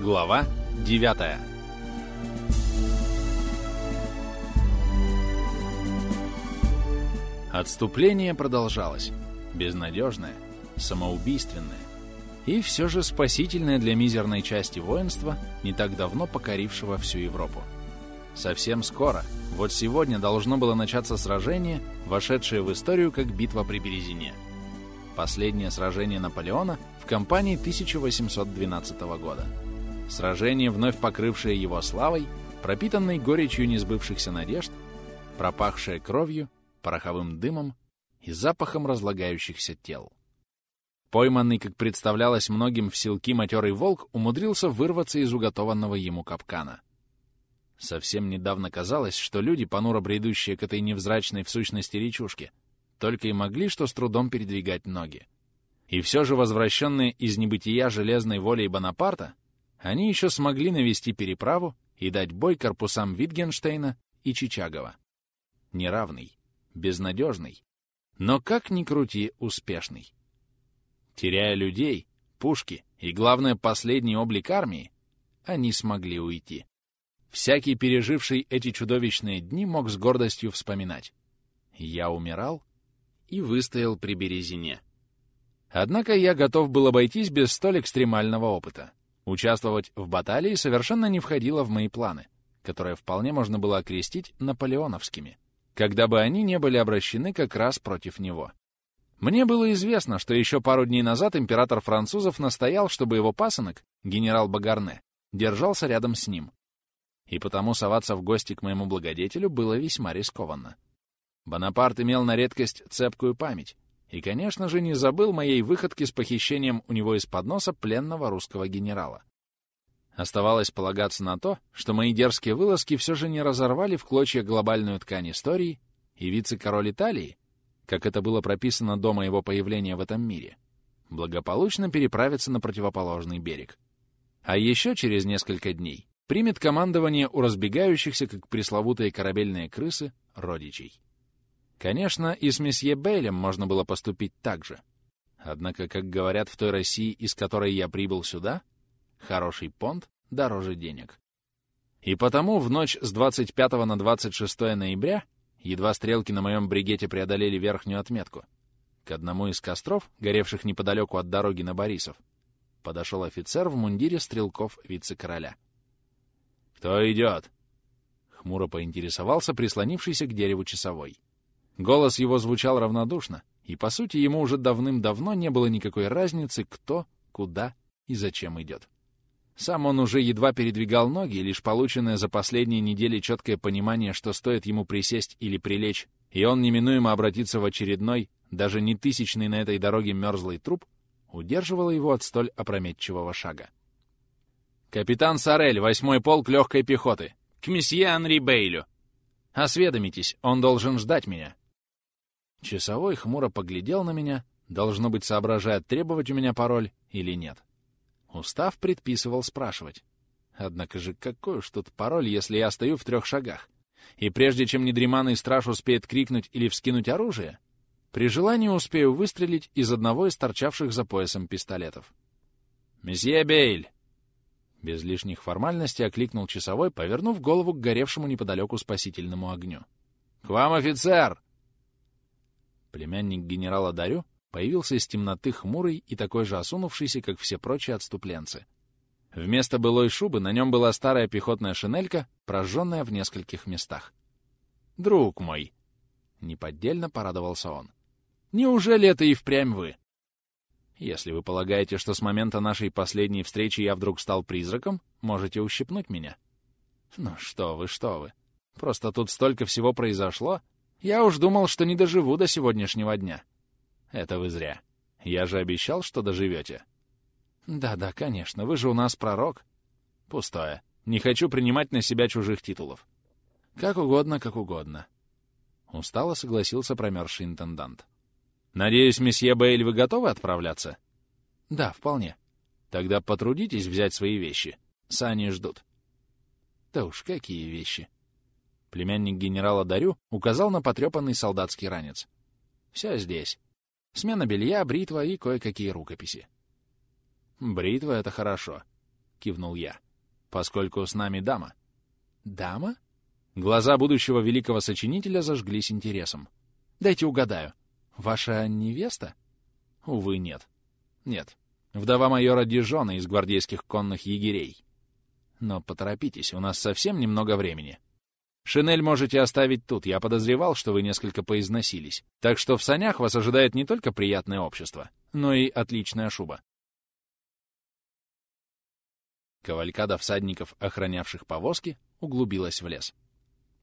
Глава 9 Отступление продолжалось. Безнадежное, самоубийственное и все же спасительное для мизерной части воинства, не так давно покорившего всю Европу. Совсем скоро, вот сегодня должно было начаться сражение, вошедшее в историю как битва при Березине. Последнее сражение Наполеона в кампании 1812 года. Сражение, вновь покрывшее его славой, пропитанной горечью несбывшихся надежд, пропахшее кровью, пороховым дымом и запахом разлагающихся тел. Пойманный, как представлялось многим в селки матерый волк, умудрился вырваться из уготованного ему капкана. Совсем недавно казалось, что люди, понуро бредущие к этой невзрачной в сущности речушке, только и могли что с трудом передвигать ноги. И все же возвращенные из небытия железной волей Бонапарта, они еще смогли навести переправу и дать бой корпусам Витгенштейна и Чичагова. Неравный, безнадежный, но как ни крути, успешный. Теряя людей, пушки и, главное, последний облик армии, они смогли уйти. Всякий, переживший эти чудовищные дни, мог с гордостью вспоминать. Я умирал и выстоял при Березине. Однако я готов был обойтись без столь экстремального опыта. Участвовать в баталии совершенно не входило в мои планы, которые вполне можно было окрестить наполеоновскими когда бы они не были обращены как раз против него. Мне было известно, что еще пару дней назад император французов настоял, чтобы его пасынок, генерал Багарне, держался рядом с ним. И потому соваться в гости к моему благодетелю было весьма рискованно. Бонапарт имел на редкость цепкую память и, конечно же, не забыл моей выходки с похищением у него из-под носа пленного русского генерала. Оставалось полагаться на то, что мои дерзкие вылазки все же не разорвали в клочья глобальную ткань истории, и вице-король Италии, как это было прописано до моего появления в этом мире, благополучно переправится на противоположный берег. А еще через несколько дней примет командование у разбегающихся, как пресловутые корабельные крысы, родичей. Конечно, и с месье Бейлем можно было поступить так же. Однако, как говорят в той России, из которой я прибыл сюда, Хороший понт дороже денег. И потому в ночь с 25 на 26 ноября, едва стрелки на моем бригете преодолели верхнюю отметку, к одному из костров, горевших неподалеку от дороги на Борисов, подошел офицер в мундире стрелков вице-короля. «Кто идет?» — хмуро поинтересовался прислонившийся к дереву часовой. Голос его звучал равнодушно, и, по сути, ему уже давным-давно не было никакой разницы, кто, куда и зачем идет. Сам он уже едва передвигал ноги, лишь полученное за последние недели четкое понимание, что стоит ему присесть или прилечь, и он неминуемо обратится в очередной, даже не тысячный на этой дороге мерзлый труп, удерживало его от столь опрометчивого шага. «Капитан Сорель, восьмой полк легкой пехоты! К месье Анри Бейлю! Осведомитесь, он должен ждать меня!» Часовой хмуро поглядел на меня, должно быть, соображая, требовать у меня пароль или нет. Устав предписывал спрашивать. Однако же какой уж тут пароль, если я стою в трех шагах? И прежде чем недреманный страж успеет крикнуть или вскинуть оружие, при желании успею выстрелить из одного из торчавших за поясом пистолетов. «Месье Бейль!» Без лишних формальностей окликнул часовой, повернув голову к горевшему неподалеку спасительному огню. «К вам, офицер!» Племянник генерала Дарю появился из темноты хмурый и такой же осунувшийся, как все прочие отступленцы. Вместо былой шубы на нем была старая пехотная шинелька, прожженная в нескольких местах. «Друг мой!» — неподдельно порадовался он. «Неужели это и впрямь вы?» «Если вы полагаете, что с момента нашей последней встречи я вдруг стал призраком, можете ущипнуть меня». «Ну что вы, что вы! Просто тут столько всего произошло. Я уж думал, что не доживу до сегодняшнего дня». Это вы зря. Я же обещал, что доживете. Да-да, конечно, вы же у нас пророк. Пустое. Не хочу принимать на себя чужих титулов. Как угодно, как угодно. Устало согласился промерзший интендант. Надеюсь, месье Бейль, вы готовы отправляться? Да, вполне. Тогда потрудитесь взять свои вещи. Сани ждут. Да уж, какие вещи. Племянник генерала Дарю указал на потрепанный солдатский ранец. Все здесь. Смена белья, бритва и кое-какие рукописи. Бритва — это хорошо. кивнул я. Поскольку с нами дама. Дама? Глаза будущего великого сочинителя зажглись интересом. Дайте угадаю. Ваша невеста? Увы, нет. Нет. Вдова майора Дижона из гвардейских конных егерей. Но поторопитесь, у нас совсем немного времени. Шинель можете оставить тут, я подозревал, что вы несколько поизносились. Так что в санях вас ожидает не только приятное общество, но и отличная шуба. Кавалькада всадников, охранявших повозки, углубилась в лес.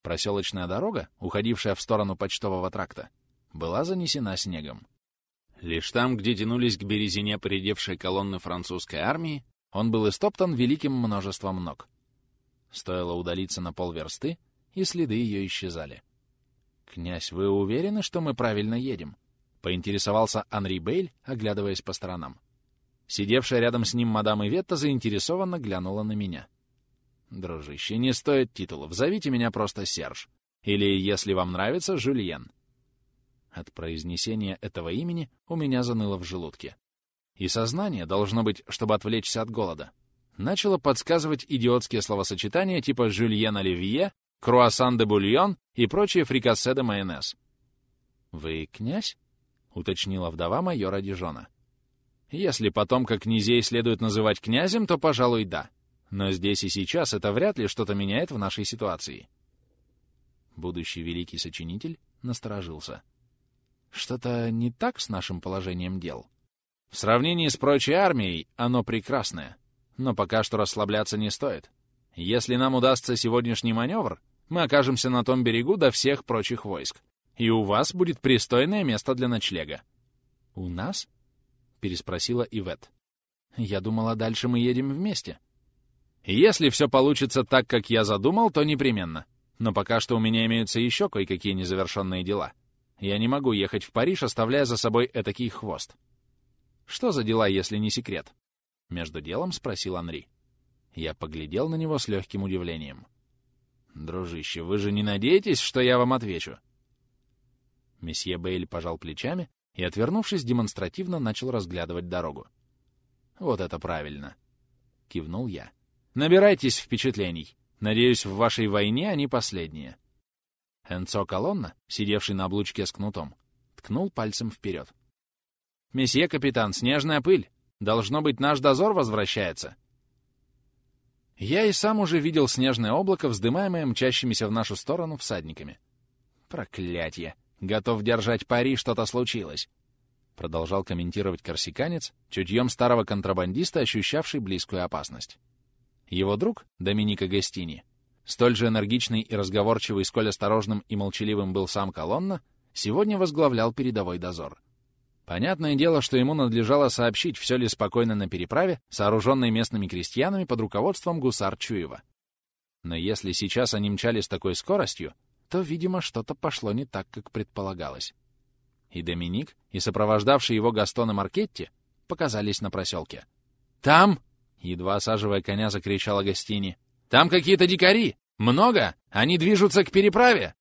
Проселочная дорога, уходившая в сторону почтового тракта, была занесена снегом. Лишь там, где тянулись к березине поредевшие колонны французской армии, он был истоптан великим множеством ног. Стоило удалиться на полверсты, и следы ее исчезали. «Князь, вы уверены, что мы правильно едем?» — поинтересовался Анри Бейль, оглядываясь по сторонам. Сидевшая рядом с ним мадам Иветта заинтересованно глянула на меня. «Дружище, не стоит титулов, зовите меня просто Серж. Или, если вам нравится, Жюльен». От произнесения этого имени у меня заныло в желудке. И сознание, должно быть, чтобы отвлечься от голода, начало подсказывать идиотские словосочетания типа «жюльен оливье», «круассан де бульон» и прочие фрикассе де майонез. «Вы князь?» — уточнила вдова майора Дижона. «Если потомка князей следует называть князем, то, пожалуй, да. Но здесь и сейчас это вряд ли что-то меняет в нашей ситуации». Будущий великий сочинитель насторожился. Что-то не так с нашим положением дел? В сравнении с прочей армией оно прекрасное. Но пока что расслабляться не стоит. Если нам удастся сегодняшний маневр, мы окажемся на том берегу до всех прочих войск. И у вас будет пристойное место для ночлега. «У нас?» — переспросила Ивет. «Я думала, дальше мы едем вместе». «Если все получится так, как я задумал, то непременно. Но пока что у меня имеются еще кое-какие незавершенные дела. Я не могу ехать в Париж, оставляя за собой этакий хвост. Что за дела, если не секрет? Между делом спросил Анри. Я поглядел на него с легким удивлением. «Дружище, вы же не надеетесь, что я вам отвечу?» Месье Бейль пожал плечами и, отвернувшись, демонстративно начал разглядывать дорогу. «Вот это правильно!» — кивнул я. «Набирайтесь впечатлений. Надеюсь, в вашей войне они последние». Энцо Колонна, сидевший на облучке с кнутом, ткнул пальцем вперед. «Месье капитан, снежная пыль! Должно быть, наш дозор возвращается!» Я и сам уже видел снежное облако, вздымаемое мчащимися в нашу сторону всадниками. «Проклятье! Готов держать пари, что-то случилось!» Продолжал комментировать корсиканец, чутьем старого контрабандиста, ощущавший близкую опасность. Его друг, Доминика Гастини, Столь же энергичный и разговорчивый, сколь осторожным и молчаливым был сам Колонна, сегодня возглавлял передовой дозор. Понятное дело, что ему надлежало сообщить, все ли спокойно на переправе, сооруженной местными крестьянами под руководством гусар Чуева. Но если сейчас они мчали с такой скоростью, то, видимо, что-то пошло не так, как предполагалось. И Доминик, и сопровождавший его Гастон Маркетти показались на проселке. «Там!» — едва осаживая коня, закричала Гастини. Там какие-то дикари! Много! Они движутся к переправе!»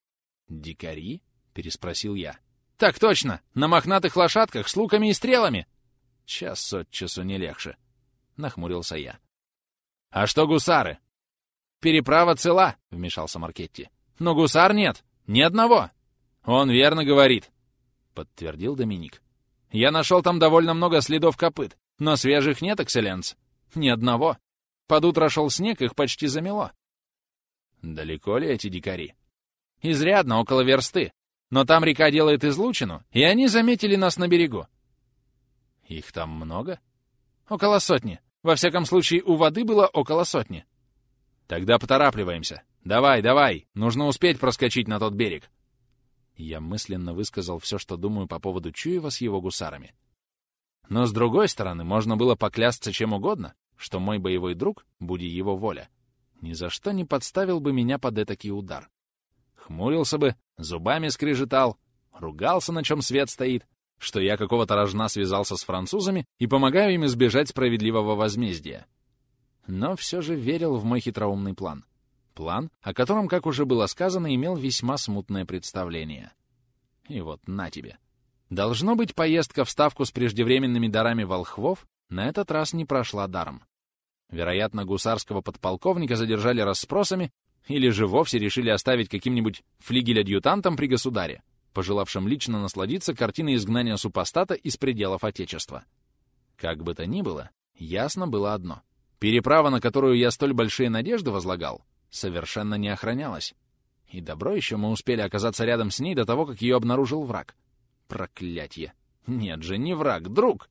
«Дикари?» — переспросил я. «Так точно! На мохнатых лошадках с луками и стрелами!» «Час от часу не легче», — нахмурился я. «А что гусары?» «Переправа цела», — вмешался Маркетти. «Но гусар нет! Ни одного!» «Он верно говорит», — подтвердил Доминик. «Я нашел там довольно много следов копыт, но свежих нет, экселленс. Ни одного. Под утро шел снег, их почти замело. Далеко ли эти дикари? Изрядно, около версты. Но там река делает излучину, и они заметили нас на берегу. Их там много? Около сотни. Во всяком случае, у воды было около сотни. Тогда поторапливаемся. Давай, давай, нужно успеть проскочить на тот берег. Я мысленно высказал все, что думаю по поводу Чуева с его гусарами. Но с другой стороны, можно было поклясться чем угодно, что мой боевой друг, буди его воля, ни за что не подставил бы меня под этакий удар. Хмурился бы, зубами скрежетал, ругался, на чем свет стоит, что я какого-то рожна связался с французами и помогаю им избежать справедливого возмездия. Но все же верил в мой хитроумный план. План, о котором, как уже было сказано, имел весьма смутное представление. И вот на тебе. Должно быть, поездка в Ставку с преждевременными дарами волхвов на этот раз не прошла даром. Вероятно, гусарского подполковника задержали расспросами или же вовсе решили оставить каким-нибудь флигель-адъютантом при государе, пожелавшим лично насладиться картиной изгнания супостата из пределов Отечества. Как бы то ни было, ясно было одно. Переправа, на которую я столь большие надежды возлагал, совершенно не охранялась. И добро еще мы успели оказаться рядом с ней до того, как ее обнаружил враг. Проклятье! Нет же, не враг, друг!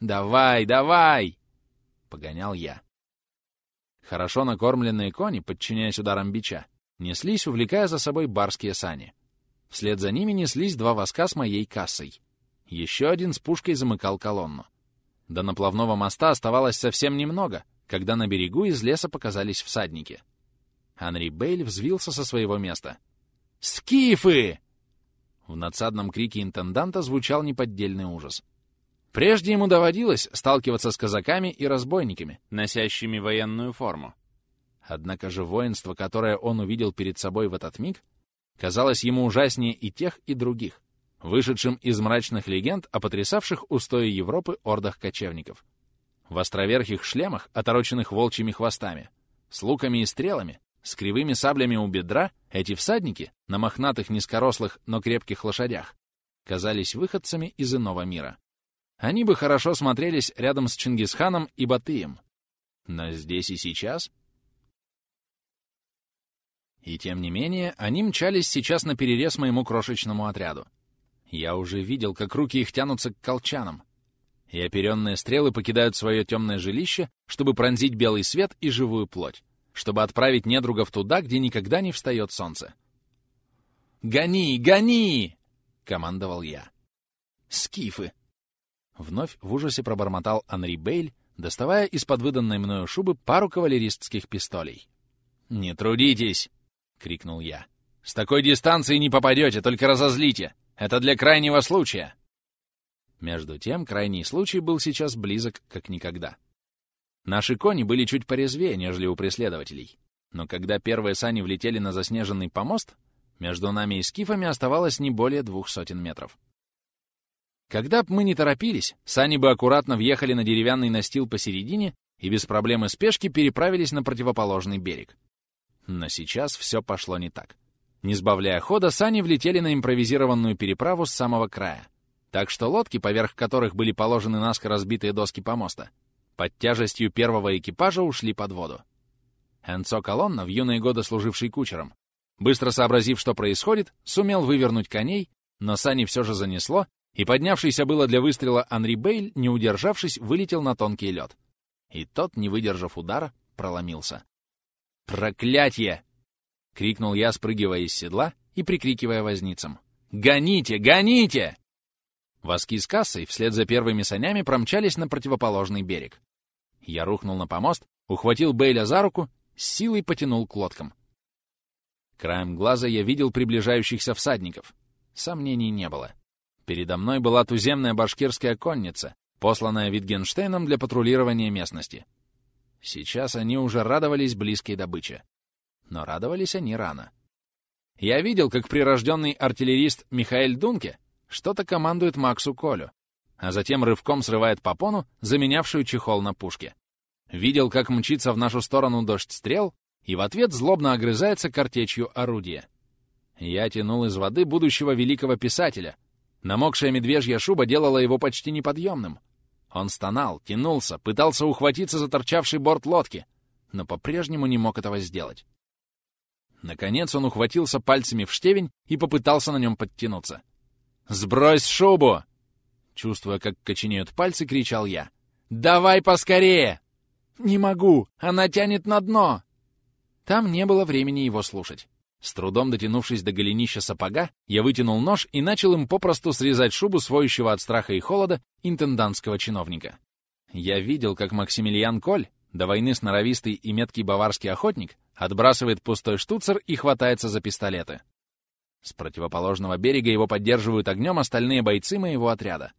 «Давай, давай!» — погонял я. Хорошо накормленные кони, подчиняясь ударам бича, неслись, увлекая за собой барские сани. Вслед за ними неслись два воска с моей кассой. Еще один с пушкой замыкал колонну. До наплавного моста оставалось совсем немного, когда на берегу из леса показались всадники. Анри Бейль взвился со своего места. «Скифы!» В надсадном крике интенданта звучал неподдельный ужас. Прежде ему доводилось сталкиваться с казаками и разбойниками, носящими военную форму. Однако же воинство, которое он увидел перед собой в этот миг, казалось ему ужаснее и тех, и других, вышедшим из мрачных легенд о потрясавших устои Европы ордах кочевников. В островерхих шлемах, отороченных волчьими хвостами, с луками и стрелами, с кривыми саблями у бедра, эти всадники, на мохнатых низкорослых, но крепких лошадях, казались выходцами из иного мира. Они бы хорошо смотрелись рядом с Чингисханом и Батыем. Но здесь и сейчас... И тем не менее, они мчались сейчас на перерез моему крошечному отряду. Я уже видел, как руки их тянутся к колчанам, и оперенные стрелы покидают свое темное жилище, чтобы пронзить белый свет и живую плоть, чтобы отправить недругов туда, где никогда не встает солнце. «Гони, гони!» — командовал я. «Скифы!» Вновь в ужасе пробормотал Анри Бейль, доставая из-под выданной мною шубы пару кавалеристских пистолей. «Не трудитесь!» — крикнул я. «С такой дистанции не попадете, только разозлите! Это для крайнего случая!» Между тем, крайний случай был сейчас близок, как никогда. Наши кони были чуть порезвее, нежели у преследователей. Но когда первые сани влетели на заснеженный помост, между нами и скифами оставалось не более двух сотен метров. Когда б мы не торопились, сани бы аккуратно въехали на деревянный настил посередине и без проблемы спешки переправились на противоположный берег. Но сейчас все пошло не так. Не сбавляя хода, сани влетели на импровизированную переправу с самого края. Так что лодки, поверх которых были положены наскоро разбитые доски помоста, под тяжестью первого экипажа ушли под воду. Энцо Колонна, в юные годы служивший кучером, быстро сообразив, что происходит, сумел вывернуть коней, но сани все же занесло, и поднявшийся было для выстрела Анри Бейль, не удержавшись, вылетел на тонкий лед. И тот, не выдержав удара, проломился. «Проклятье!» — крикнул я, спрыгивая из седла и прикрикивая возницам. «Гоните! Гоните!» Воски с кассой вслед за первыми санями промчались на противоположный берег. Я рухнул на помост, ухватил Бейля за руку, силой потянул к лодкам. Краем глаза я видел приближающихся всадников. Сомнений не было. Передо мной была туземная башкирская конница, посланная Витгенштейном для патрулирования местности. Сейчас они уже радовались близкой добыче. Но радовались они рано. Я видел, как прирожденный артиллерист Михаэль Дунке что-то командует Максу Колю, а затем рывком срывает попону, заменявшую чехол на пушке. Видел, как мчится в нашу сторону дождь стрел, и в ответ злобно огрызается картечью орудия. Я тянул из воды будущего великого писателя — Намокшая медвежья шуба делала его почти неподъемным. Он стонал, тянулся, пытался ухватиться за торчавший борт лодки, но по-прежнему не мог этого сделать. Наконец он ухватился пальцами в штевень и попытался на нем подтянуться. «Сбрось шубу!» Чувствуя, как коченеют пальцы, кричал я. «Давай поскорее!» «Не могу! Она тянет на дно!» Там не было времени его слушать. С трудом дотянувшись до голенища сапога, я вытянул нож и начал им попросту срезать шубу своющего от страха и холода интендантского чиновника. Я видел, как Максимилиан Коль, до войны сноровистый и меткий баварский охотник, отбрасывает пустой штуцер и хватается за пистолеты. С противоположного берега его поддерживают огнем остальные бойцы моего отряда.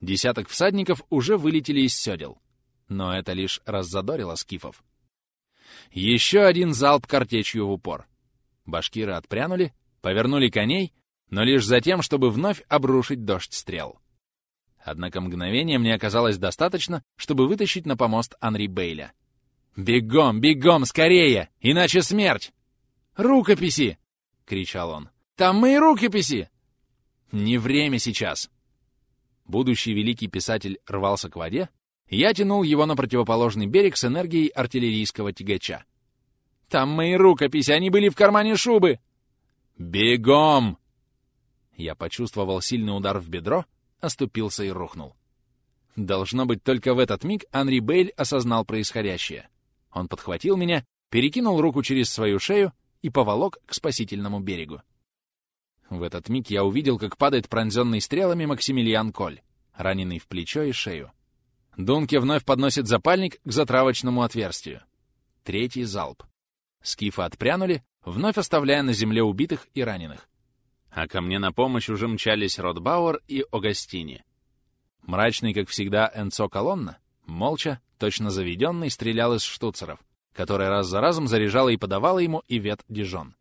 Десяток всадников уже вылетели из седел. Но это лишь раззадорило скифов. Еще один залп картечью в упор. Башкиры отпрянули, повернули коней, но лишь за тем, чтобы вновь обрушить дождь стрел. Однако мгновения мне оказалось достаточно, чтобы вытащить на помост Анри Бейля. «Бегом, бегом, скорее! Иначе смерть!» «Рукописи!» — кричал он. «Там мои рукописи!» «Не время сейчас!» Будущий великий писатель рвался к воде, я тянул его на противоположный берег с энергией артиллерийского тягача. «Там мои рукописи, они были в кармане шубы!» «Бегом!» Я почувствовал сильный удар в бедро, оступился и рухнул. Должно быть, только в этот миг Анри Бейль осознал происходящее. Он подхватил меня, перекинул руку через свою шею и поволок к спасительному берегу. В этот миг я увидел, как падает пронзенный стрелами Максимилиан Коль, раненый в плечо и шею. Дунке вновь подносит запальник к затравочному отверстию. Третий залп. Скифы отпрянули, вновь оставляя на земле убитых и раненых. А ко мне на помощь уже мчались Ротбауэр и Огастини. Мрачный, как всегда, Энцо Колонна, молча, точно заведенный, стрелял из штуцеров, которые раз за разом заряжала и подавала ему Ивет Дижон.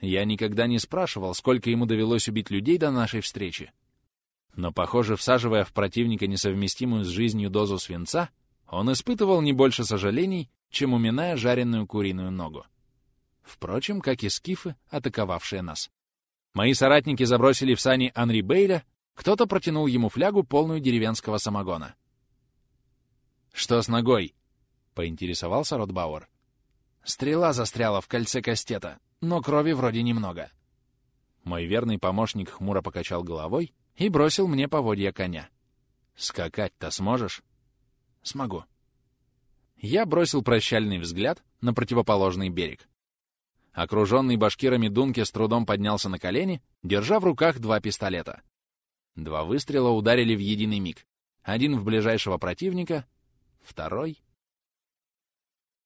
Я никогда не спрашивал, сколько ему довелось убить людей до нашей встречи. Но, похоже, всаживая в противника несовместимую с жизнью дозу свинца, он испытывал не больше сожалений, чем уминая жареную куриную ногу. Впрочем, как и скифы, атаковавшие нас. Мои соратники забросили в сани Анри Бейля, кто-то протянул ему флягу, полную деревенского самогона. «Что с ногой?» — поинтересовался Ротбауэр. «Стрела застряла в кольце кастета, но крови вроде немного». Мой верный помощник хмуро покачал головой и бросил мне поводья коня. «Скакать-то сможешь?» «Смогу». Я бросил прощальный взгляд на противоположный берег. Окруженный башкирами Дунке с трудом поднялся на колени, держа в руках два пистолета. Два выстрела ударили в единый миг. Один в ближайшего противника, второй...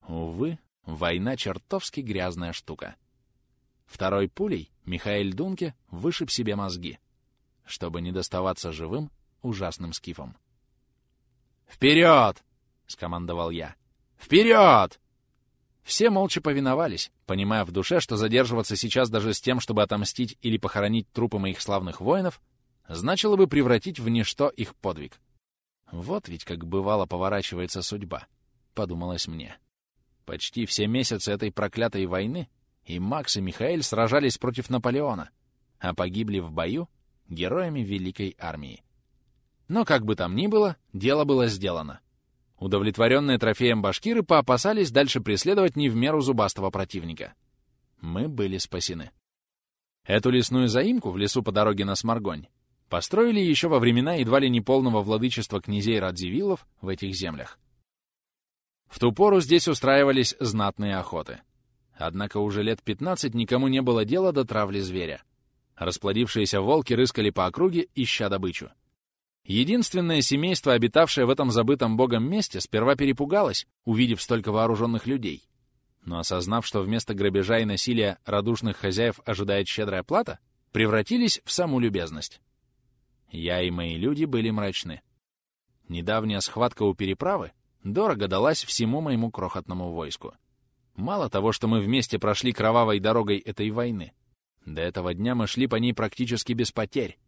Увы, война чертовски грязная штука. Второй пулей Михаэль Дунке вышиб себе мозги, чтобы не доставаться живым ужасным скифом. «Вперед!» — скомандовал я. «Вперед!» Все молча повиновались, понимая в душе, что задерживаться сейчас даже с тем, чтобы отомстить или похоронить трупы моих славных воинов, значило бы превратить в ничто их подвиг. Вот ведь как бывало поворачивается судьба, подумалось мне. Почти все месяцы этой проклятой войны и Макс, и Михаэль сражались против Наполеона, а погибли в бою героями Великой Армии. Но как бы там ни было, дело было сделано. Удовлетворенные трофеем башкиры поопасались дальше преследовать не в меру зубастого противника. Мы были спасены. Эту лесную заимку в лесу по дороге на Сморгонь построили еще во времена едва ли не полного владычества князей Радзивиллов в этих землях. В ту пору здесь устраивались знатные охоты. Однако уже лет 15 никому не было дела до травли зверя. Расплодившиеся волки рыскали по округе, ища добычу. Единственное семейство, обитавшее в этом забытом богом месте, сперва перепугалось, увидев столько вооруженных людей. Но осознав, что вместо грабежа и насилия радушных хозяев ожидает щедрая плата, превратились в саму любезность. Я и мои люди были мрачны. Недавняя схватка у переправы дорого далась всему моему крохотному войску. Мало того, что мы вместе прошли кровавой дорогой этой войны, до этого дня мы шли по ней практически без потерь.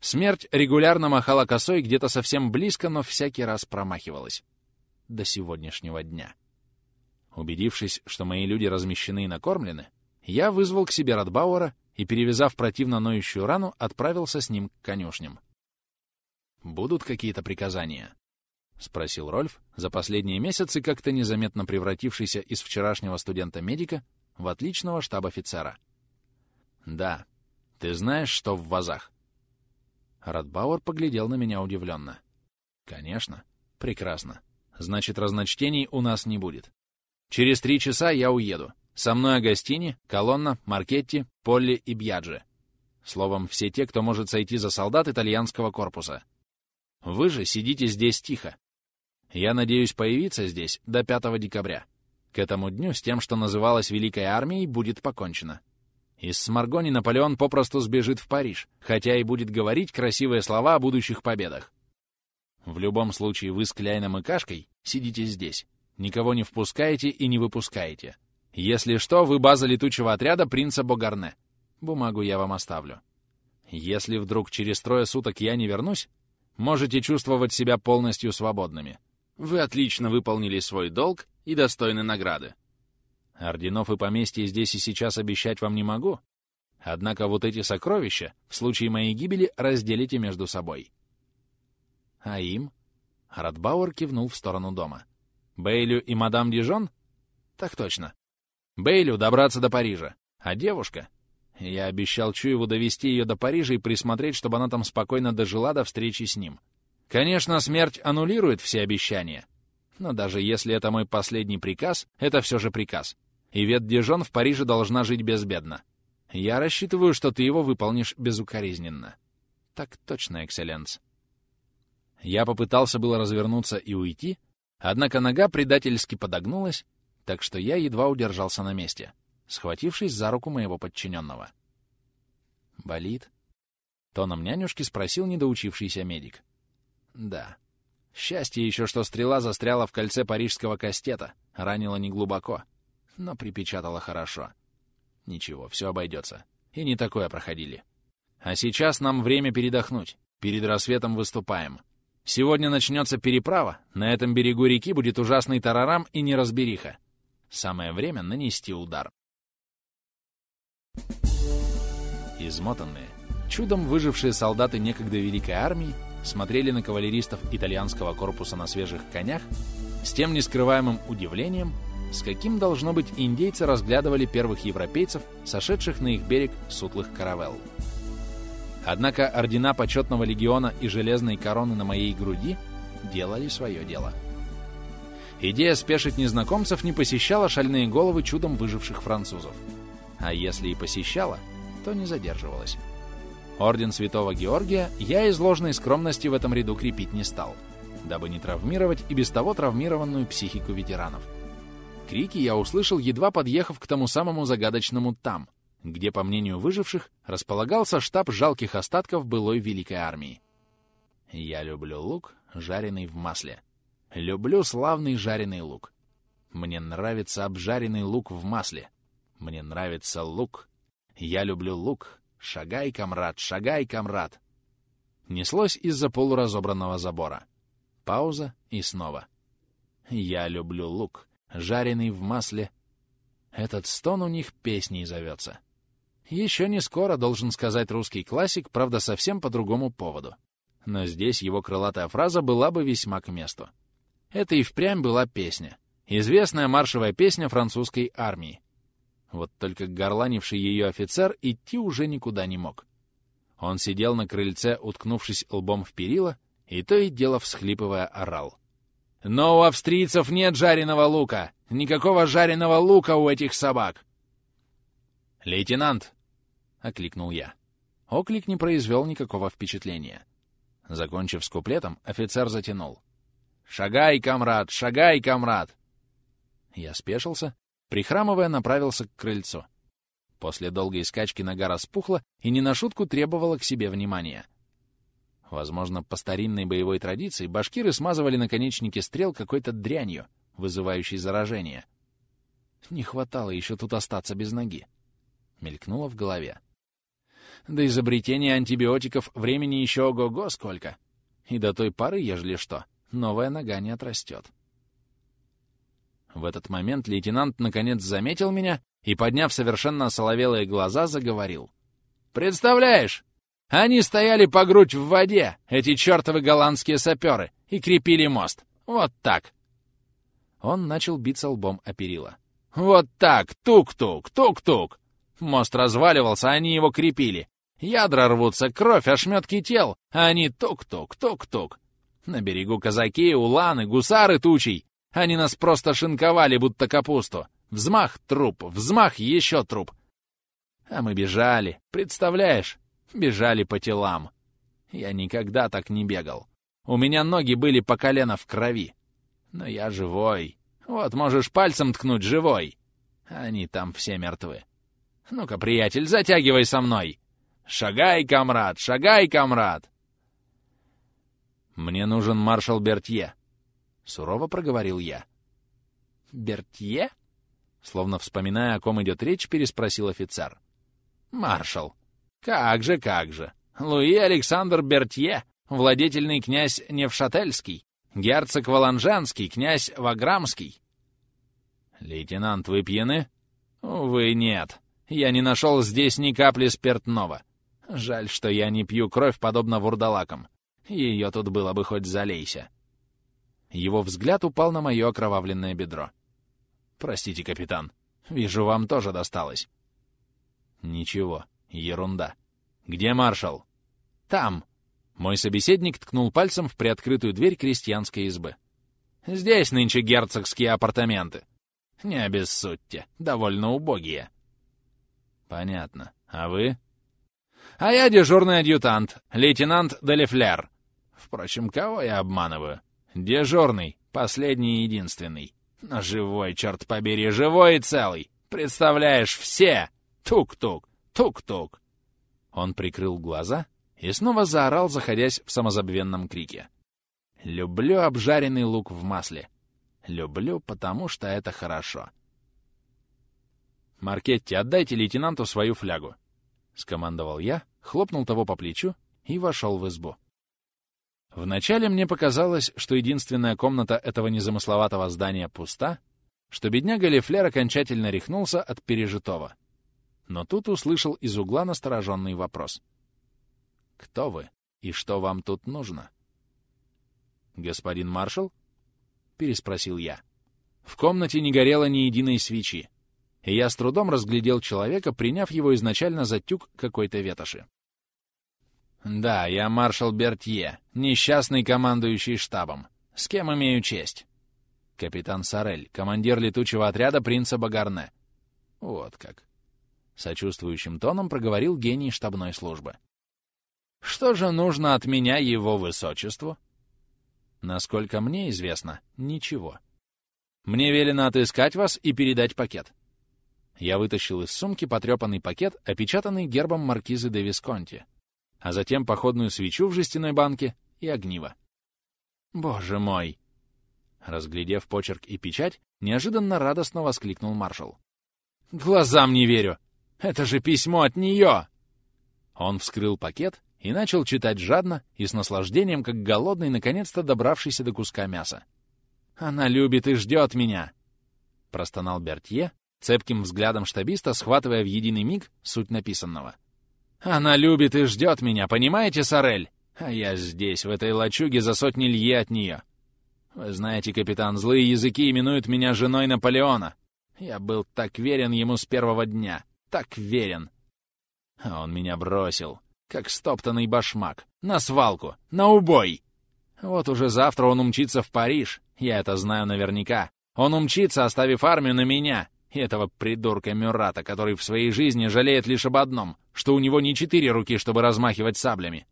Смерть регулярно махала косой где-то совсем близко, но всякий раз промахивалась. До сегодняшнего дня. Убедившись, что мои люди размещены и накормлены, я вызвал к себе Радбауэра и, перевязав противно ноющую рану, отправился с ним к конюшням. «Будут какие-то приказания?» — спросил Рольф, за последние месяцы как-то незаметно превратившийся из вчерашнего студента-медика в отличного штаб-офицера. «Да. Ты знаешь, что в вазах?» Радбауэр поглядел на меня удивленно. «Конечно. Прекрасно. Значит, разночтений у нас не будет. Через три часа я уеду. Со мной Агастини, Колонна, Маркетти, Полли и Бьяджи. Словом, все те, кто может сойти за солдат итальянского корпуса. Вы же сидите здесь тихо. Я надеюсь появиться здесь до 5 декабря. К этому дню с тем, что называлось Великой Армией, будет покончено. Из Сморгони Наполеон попросту сбежит в Париж, хотя и будет говорить красивые слова о будущих победах. В любом случае вы с Кляйном и Кашкой сидите здесь, никого не впускаете и не выпускаете. Если что, вы база летучего отряда принца Богарне. Бумагу я вам оставлю. Если вдруг через трое суток я не вернусь, можете чувствовать себя полностью свободными. Вы отлично выполнили свой долг и достойны награды. Орденов и поместья здесь и сейчас обещать вам не могу, однако вот эти сокровища в случае моей гибели разделите между собой. А им? Радбауэр кивнул в сторону дома. Бейлю и мадам Дижон? Так точно. Бейлю добраться до Парижа, а девушка я обещал Чуеву довести ее до Парижа и присмотреть, чтобы она там спокойно дожила до встречи с ним. Конечно, смерть аннулирует все обещания. Но даже если это мой последний приказ, это все же приказ. И Вет Дижон в Париже должна жить безбедно. Я рассчитываю, что ты его выполнишь безукоризненно. Так точно, экселленс. Я попытался было развернуться и уйти, однако нога предательски подогнулась, так что я едва удержался на месте схватившись за руку моего подчиненного. «Болит?» — тоном нянюшки спросил недоучившийся медик. «Да. Счастье еще, что стрела застряла в кольце парижского кастета, ранила неглубоко, но припечатала хорошо. Ничего, все обойдется. И не такое проходили. А сейчас нам время передохнуть. Перед рассветом выступаем. Сегодня начнется переправа, на этом берегу реки будет ужасный тарарам и неразбериха. Самое время нанести удар. Измотанные, чудом выжившие солдаты некогда Великой Армии смотрели на кавалеристов итальянского корпуса на свежих конях с тем нескрываемым удивлением, с каким, должно быть, индейцы разглядывали первых европейцев, сошедших на их берег сутлых каравелл. Однако ордена почетного легиона и железной короны на моей груди делали свое дело. Идея спешить незнакомцев не посещала шальные головы чудом выживших французов. А если и посещала, то не задерживалась. Орден Святого Георгия я из ложной скромности в этом ряду крепить не стал, дабы не травмировать и без того травмированную психику ветеранов. Крики я услышал, едва подъехав к тому самому загадочному «там», где, по мнению выживших, располагался штаб жалких остатков былой Великой Армии. Я люблю лук, жареный в масле. Люблю славный жареный лук. Мне нравится обжаренный лук в масле. Мне нравится лук. Я люблю лук. Шагай, комрад, шагай, комрад. Неслось из-за полуразобранного забора. Пауза и снова. Я люблю лук, жареный в масле. Этот стон у них песней зовется. Еще не скоро, должен сказать русский классик, правда, совсем по другому поводу. Но здесь его крылатая фраза была бы весьма к месту. Это и впрямь была песня. Известная маршевая песня французской армии. Вот только горланивший ее офицер идти уже никуда не мог. Он сидел на крыльце, уткнувшись лбом в перила, и то и дело всхлипывая орал. «Но у австрийцев нет жареного лука! Никакого жареного лука у этих собак!» «Лейтенант!» — окликнул я. Оклик не произвел никакого впечатления. Закончив с куплетом, офицер затянул. «Шагай, комрад! Шагай, комрад!» Я спешился Прихрамывая, направился к крыльцу. После долгой скачки нога распухла и не на шутку требовала к себе внимания. Возможно, по старинной боевой традиции башкиры смазывали наконечники стрел какой-то дрянью, вызывающей заражение. Не хватало еще тут остаться без ноги. Мелькнуло в голове. До изобретения антибиотиков времени еще ого-го сколько. И до той поры, ежели что, новая нога не отрастет. В этот момент лейтенант наконец заметил меня и, подняв совершенно осоловелые глаза, заговорил. «Представляешь, они стояли по грудь в воде, эти чертовы голландские саперы, и крепили мост. Вот так!» Он начал биться лбом о перила. «Вот так! Тук-тук! Тук-тук!» Мост разваливался, они его крепили. Ядра рвутся, кровь, ошметки тел, а они тук-тук, тук-тук. На берегу казаки, уланы, гусары тучей. Они нас просто шинковали, будто капусту. Взмах — труп, взмах — еще труп. А мы бежали, представляешь? Бежали по телам. Я никогда так не бегал. У меня ноги были по колено в крови. Но я живой. Вот можешь пальцем ткнуть живой. Они там все мертвы. Ну-ка, приятель, затягивай со мной. Шагай, комрад, шагай, комрад. Мне нужен маршал Бертье. — сурово проговорил я. «Бертье?» Словно вспоминая, о ком идет речь, переспросил офицер. «Маршал. Как же, как же. Луи Александр Бертье, владетельный князь Невшательский, герцог Воланжанский, князь Ваграмский. «Лейтенант, вы пьяны?» «Увы, нет. Я не нашел здесь ни капли спиртного. Жаль, что я не пью кровь, подобно вурдалакам. Ее тут было бы хоть залейся». Его взгляд упал на мое окровавленное бедро. «Простите, капитан. Вижу, вам тоже досталось». «Ничего. Ерунда. Где маршал?» «Там!» Мой собеседник ткнул пальцем в приоткрытую дверь крестьянской избы. «Здесь нынче герцогские апартаменты. Не обессудьте, довольно убогие». «Понятно. А вы?» «А я дежурный адъютант, лейтенант Делефлер. Впрочем, кого я обманываю? Дежурный, последний и единственный. Но живой, черт побери, живой и целый. Представляешь, все! Тук-тук, тук-тук!» Он прикрыл глаза и снова заорал, заходясь в самозабвенном крике. «Люблю обжаренный лук в масле. Люблю, потому что это хорошо». «Маркетти, отдайте лейтенанту свою флягу», — скомандовал я, хлопнул того по плечу и вошел в избу. Вначале мне показалось, что единственная комната этого незамысловатого здания пуста, что бедняга Лефлер окончательно рехнулся от пережитого. Но тут услышал из угла настороженный вопрос. «Кто вы и что вам тут нужно?» «Господин маршал?» — переспросил я. В комнате не горело ни единой свечи, и я с трудом разглядел человека, приняв его изначально за тюк какой-то ветоши. «Да, я маршал Бертье, несчастный командующий штабом. С кем имею честь?» «Капитан Сорель, командир летучего отряда принца Багарне». «Вот как». Сочувствующим тоном проговорил гений штабной службы. «Что же нужно от меня его высочеству?» «Насколько мне известно, ничего. Мне велено отыскать вас и передать пакет». Я вытащил из сумки потрепанный пакет, опечатанный гербом маркизы де Висконти, а затем походную свечу в жестяной банке и огниво. «Боже мой!» Разглядев почерк и печать, неожиданно радостно воскликнул маршал. «Глазам не верю! Это же письмо от нее!» Он вскрыл пакет и начал читать жадно и с наслаждением, как голодный, наконец-то добравшийся до куска мяса. «Она любит и ждет меня!» — простонал Бертье, цепким взглядом штабиста, схватывая в единый миг суть написанного. Она любит и ждет меня, понимаете, Сорель? А я здесь, в этой лачуге, за сотни лье от нее. Вы знаете, капитан, злые языки именуют меня женой Наполеона. Я был так верен ему с первого дня. Так верен. А он меня бросил, как стоптанный башмак, на свалку, на убой. Вот уже завтра он умчится в Париж, я это знаю наверняка. Он умчится, оставив армию на меня, и этого придурка Мюрата, который в своей жизни жалеет лишь об одном, что у него не четыре руки, чтобы размахивать саблями.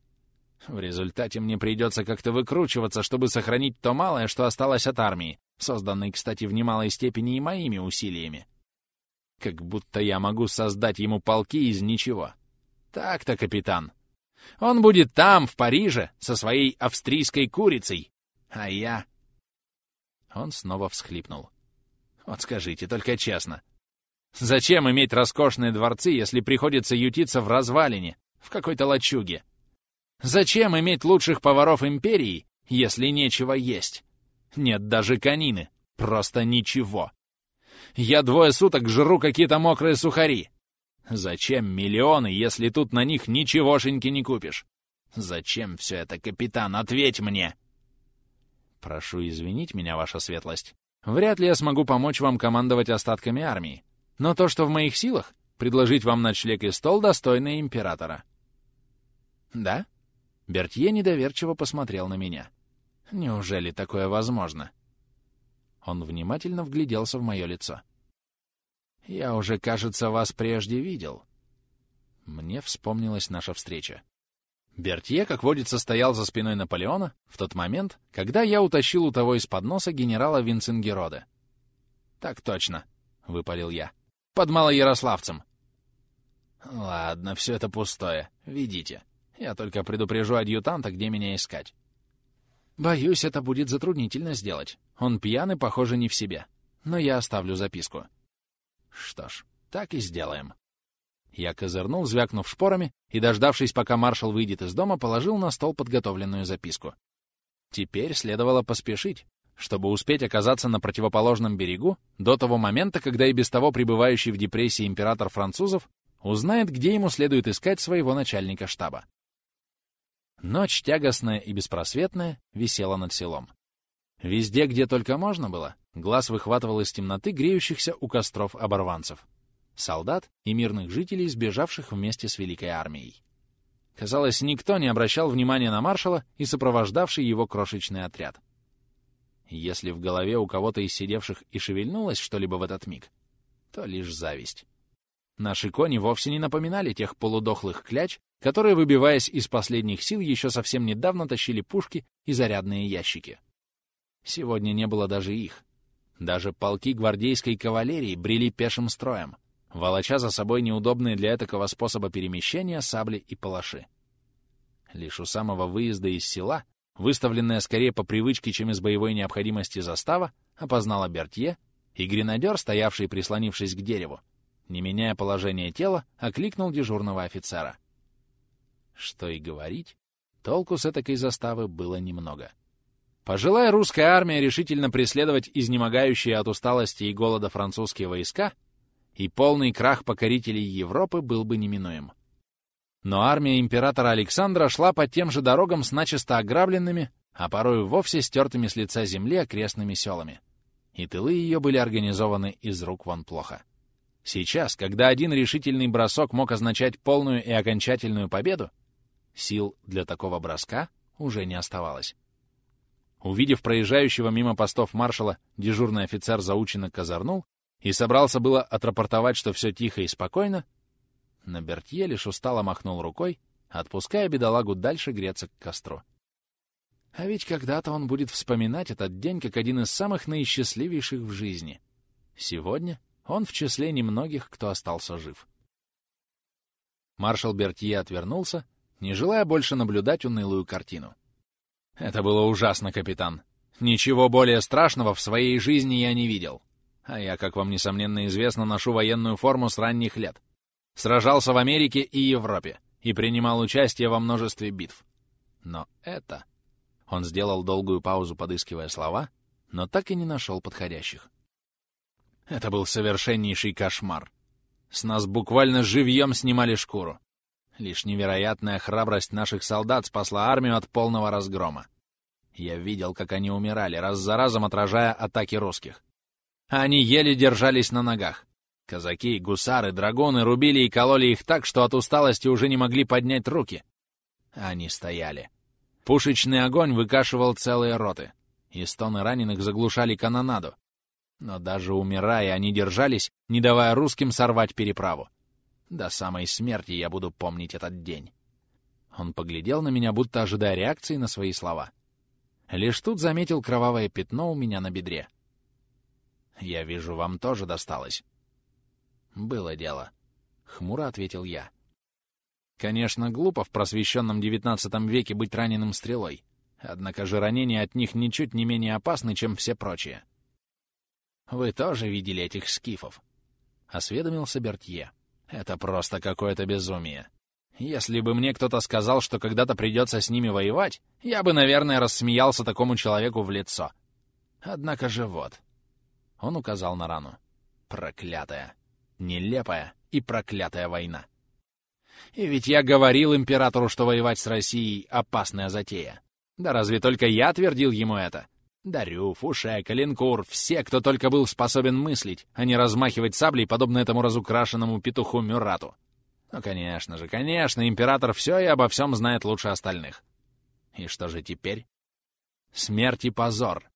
В результате мне придется как-то выкручиваться, чтобы сохранить то малое, что осталось от армии, созданной, кстати, в немалой степени и моими усилиями. Как будто я могу создать ему полки из ничего. Так-то, капитан. Он будет там, в Париже, со своей австрийской курицей. А я... Он снова всхлипнул. Вот скажите, только честно. Зачем иметь роскошные дворцы, если приходится ютиться в развалине, в какой-то лачуге? Зачем иметь лучших поваров империи, если нечего есть? Нет даже конины, просто ничего. Я двое суток жру какие-то мокрые сухари. Зачем миллионы, если тут на них ничегошеньки не купишь? Зачем все это, капитан? Ответь мне!» «Прошу извинить меня, ваша светлость. Вряд ли я смогу помочь вам командовать остатками армии. Но то, что в моих силах, предложить вам ночлег и стол, достойный императора. Да? Бертье недоверчиво посмотрел на меня. Неужели такое возможно? Он внимательно вгляделся в мое лицо. Я уже, кажется, вас прежде видел. Мне вспомнилась наша встреча. Бертье, как водится, стоял за спиной Наполеона в тот момент, когда я утащил у того из-под носа генерала Винцингерода. «Так точно», — выпалил я. «Под Малоярославцем». «Ладно, все это пустое. Ведите. Я только предупрежу адъютанта, где меня искать». «Боюсь, это будет затруднительно сделать. Он пьян и, похоже, не в себе. Но я оставлю записку». «Что ж, так и сделаем». Я козырнул, звякнув шпорами, и, дождавшись, пока маршал выйдет из дома, положил на стол подготовленную записку. Теперь следовало поспешить, чтобы успеть оказаться на противоположном берегу до того момента, когда и без того пребывающий в депрессии император французов узнает, где ему следует искать своего начальника штаба. Ночь, тягостная и беспросветная, висела над селом. Везде, где только можно было, глаз выхватывал из темноты греющихся у костров оборванцев, солдат и мирных жителей, сбежавших вместе с Великой Армией. Казалось, никто не обращал внимания на маршала и сопровождавший его крошечный отряд. Если в голове у кого-то из сидевших и шевельнулось что-либо в этот миг, то лишь зависть. Наши кони вовсе не напоминали тех полудохлых кляч, которые, выбиваясь из последних сил, еще совсем недавно тащили пушки и зарядные ящики. Сегодня не было даже их. Даже полки гвардейской кавалерии брели пешим строем, волоча за собой неудобные для такого способа перемещения сабли и палаши. Лишь у самого выезда из села, выставленная скорее по привычке, чем из боевой необходимости застава, опознала Бертье, и гренадер, стоявший прислонившись к дереву, не меняя положение тела, окликнул дежурного офицера. Что и говорить, толку с этой заставы было немного. Пожелая русская армия решительно преследовать изнемогающие от усталости и голода французские войска, и полный крах покорителей Европы был бы неминуем. Но армия императора Александра шла по тем же дорогам с начисто ограбленными, а порой вовсе стертыми с лица земли окрестными селами. И тылы ее были организованы из рук вон плохо. Сейчас, когда один решительный бросок мог означать полную и окончательную победу, сил для такого броска уже не оставалось. Увидев проезжающего мимо постов маршала, дежурный офицер заученно козырнул и собрался было отрапортовать, что все тихо и спокойно, но Бертье лишь устало махнул рукой, отпуская бедолагу дальше греться к костру. А ведь когда-то он будет вспоминать этот день как один из самых наисчастливейших в жизни. Сегодня он в числе немногих, кто остался жив. Маршал Бертье отвернулся, не желая больше наблюдать унылую картину. Это было ужасно, капитан. Ничего более страшного в своей жизни я не видел. А я, как вам несомненно известно, ношу военную форму с ранних лет. Сражался в Америке и Европе и принимал участие во множестве битв. Но это... Он сделал долгую паузу, подыскивая слова, но так и не нашел подходящих. Это был совершеннейший кошмар. С нас буквально живьем снимали шкуру. Лишь невероятная храбрость наших солдат спасла армию от полного разгрома. Я видел, как они умирали, раз за разом отражая атаки русских. Они еле держались на ногах. Казаки, гусары, драгоны рубили и кололи их так, что от усталости уже не могли поднять руки. Они стояли. Пушечный огонь выкашивал целые роты, и стоны раненых заглушали канонаду. Но даже умирая, они держались, не давая русским сорвать переправу. До самой смерти я буду помнить этот день. Он поглядел на меня, будто ожидая реакции на свои слова. Лишь тут заметил кровавое пятно у меня на бедре. «Я вижу, вам тоже досталось». «Было дело», — хмуро ответил я. Конечно, глупо в просвещенном девятнадцатом веке быть раненым стрелой, однако же ранения от них ничуть не менее опасны, чем все прочие. «Вы тоже видели этих скифов?» — осведомился Бертье. Это просто какое-то безумие. Если бы мне кто-то сказал, что когда-то придется с ними воевать, я бы, наверное, рассмеялся такому человеку в лицо. Однако же вот. Он указал на рану. Проклятая, нелепая и проклятая война. И ведь я говорил императору, что воевать с Россией — опасная затея. Да разве только я твердил ему это? Дарю, Фуше, Калинкур, все, кто только был способен мыслить, а не размахивать саблей, подобно этому разукрашенному петуху Мюрату. Ну, конечно же, конечно, император все и обо всем знает лучше остальных. И что же теперь? Смерть и позор.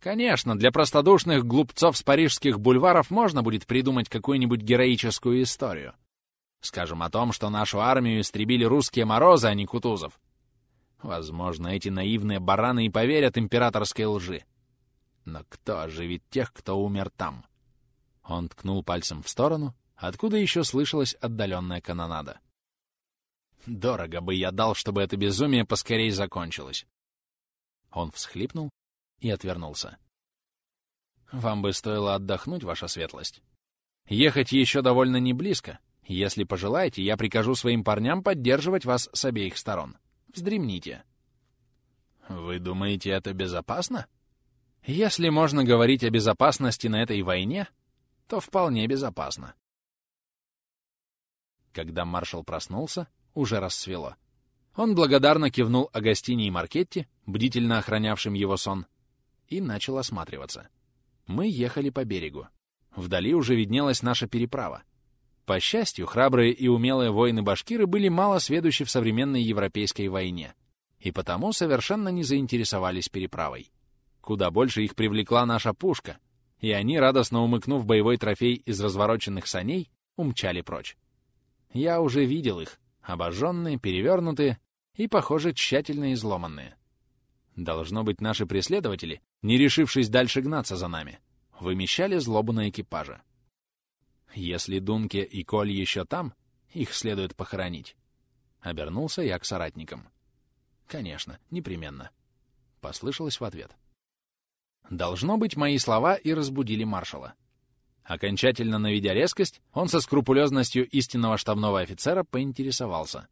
Конечно, для простодушных глупцов с парижских бульваров можно будет придумать какую-нибудь героическую историю. Скажем о том, что нашу армию истребили русские морозы, а не Кутузов. Возможно, эти наивные бараны и поверят императорской лжи. Но кто оживит тех, кто умер там? Он ткнул пальцем в сторону, откуда еще слышалась отдаленная канонада. Дорого бы я дал, чтобы это безумие поскорей закончилось. Он всхлипнул и отвернулся. Вам бы стоило отдохнуть, ваша светлость. Ехать еще довольно не близко. Если пожелаете, я прикажу своим парням поддерживать вас с обеих сторон. Вздремните. Вы думаете, это безопасно? Если можно говорить о безопасности на этой войне, то вполне безопасно. Когда маршал проснулся, уже рассвело. Он благодарно кивнул Агастине и Маркетти, бдительно охранявшим его сон, и начал осматриваться. Мы ехали по берегу. Вдали уже виднелась наша переправа. По счастью, храбрые и умелые воины-башкиры были мало сведущи в современной европейской войне, и потому совершенно не заинтересовались переправой. Куда больше их привлекла наша пушка, и они, радостно умыкнув боевой трофей из развороченных саней, умчали прочь. Я уже видел их, обожженные, перевернутые и, похоже, тщательно изломанные. Должно быть, наши преследователи, не решившись дальше гнаться за нами, вымещали злобу на экипаже. Если Дунке и Коль еще там, их следует похоронить. Обернулся я к соратникам. Конечно, непременно. Послышалось в ответ. Должно быть, мои слова и разбудили маршала. Окончательно наведя резкость, он со скрупулезностью истинного штабного офицера поинтересовался.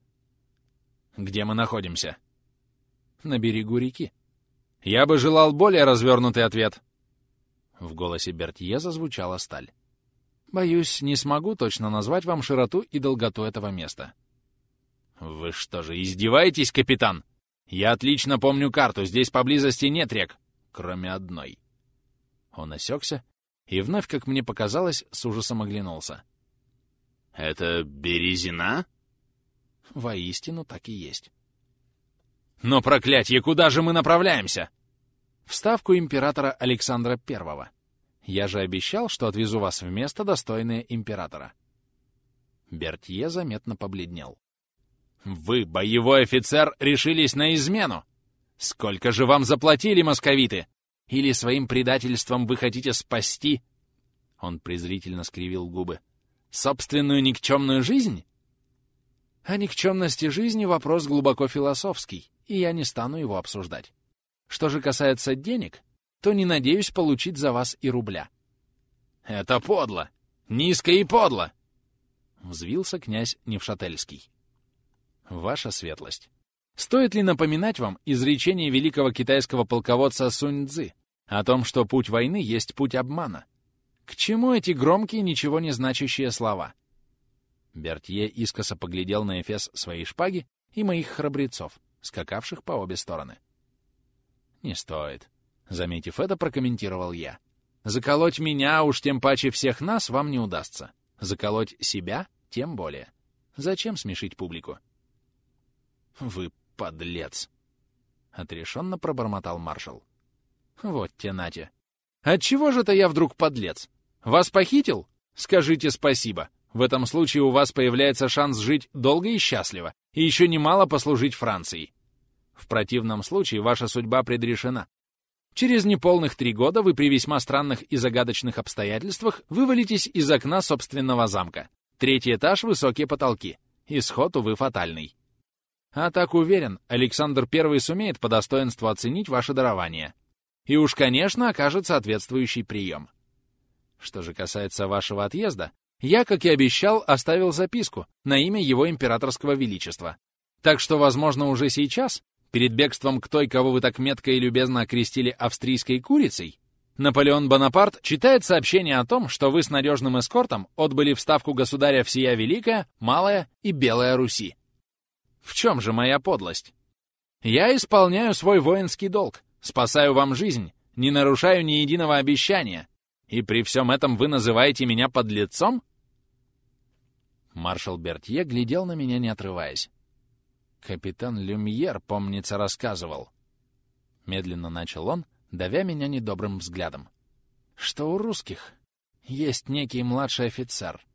«Где мы находимся?» «На берегу реки». «Я бы желал более развернутый ответ». В голосе Бертье зазвучала сталь. «Боюсь, не смогу точно назвать вам широту и долготу этого места». «Вы что же, издеваетесь, капитан? Я отлично помню карту, здесь поблизости нет рек кроме одной. Он осекся и вновь, как мне показалось, с ужасом оглянулся. «Это Березина?» Воистину, так и есть. «Но, проклятье, куда же мы направляемся?» «В ставку императора Александра Первого. Я же обещал, что отвезу вас в место, достойное императора». Бертье заметно побледнел. «Вы, боевой офицер, решились на измену!» Сколько же вам заплатили, московиты? Или своим предательством вы хотите спасти...» Он презрительно скривил губы. «Собственную никчемную жизнь?» О никчемности жизни вопрос глубоко философский, и я не стану его обсуждать. Что же касается денег, то не надеюсь получить за вас и рубля. «Это подло! Низко и подло!» Взвился князь Невшательский. «Ваша светлость, Стоит ли напоминать вам изречение великого китайского полководца Сунь Цзы о том, что путь войны есть путь обмана? К чему эти громкие, ничего не значащие слова? Бертье искоса поглядел на эфес своей шпаги и моих храбрецов, скакавших по обе стороны. «Не стоит», — заметив это, прокомментировал я. «Заколоть меня, уж тем паче всех нас, вам не удастся. Заколоть себя — тем более. Зачем смешить публику?» «Вы подлец!» — отрешенно пробормотал маршал. «Вот те нате! Отчего же-то я вдруг подлец? Вас похитил? Скажите спасибо. В этом случае у вас появляется шанс жить долго и счастливо, и еще немало послужить Франции. В противном случае ваша судьба предрешена. Через неполных три года вы при весьма странных и загадочных обстоятельствах вывалитесь из окна собственного замка. Третий этаж, высокие потолки. Исход, увы, фатальный. А так уверен, Александр I сумеет по достоинству оценить ваше дарование. И уж, конечно, окажет соответствующий прием. Что же касается вашего отъезда, я, как и обещал, оставил записку на имя его императорского величества. Так что, возможно, уже сейчас, перед бегством к той, кого вы так метко и любезно окрестили австрийской курицей, Наполеон Бонапарт читает сообщение о том, что вы с надежным эскортом отбыли в ставку государя всея Великая, Малая и Белая Руси. В чем же моя подлость? Я исполняю свой воинский долг, спасаю вам жизнь, не нарушаю ни единого обещания. И при всем этом вы называете меня подлецом? Маршал Бертье глядел на меня, не отрываясь. Капитан Люмьер, помнится, рассказывал. Медленно начал он, давя меня недобрым взглядом. Что у русских есть некий младший офицер —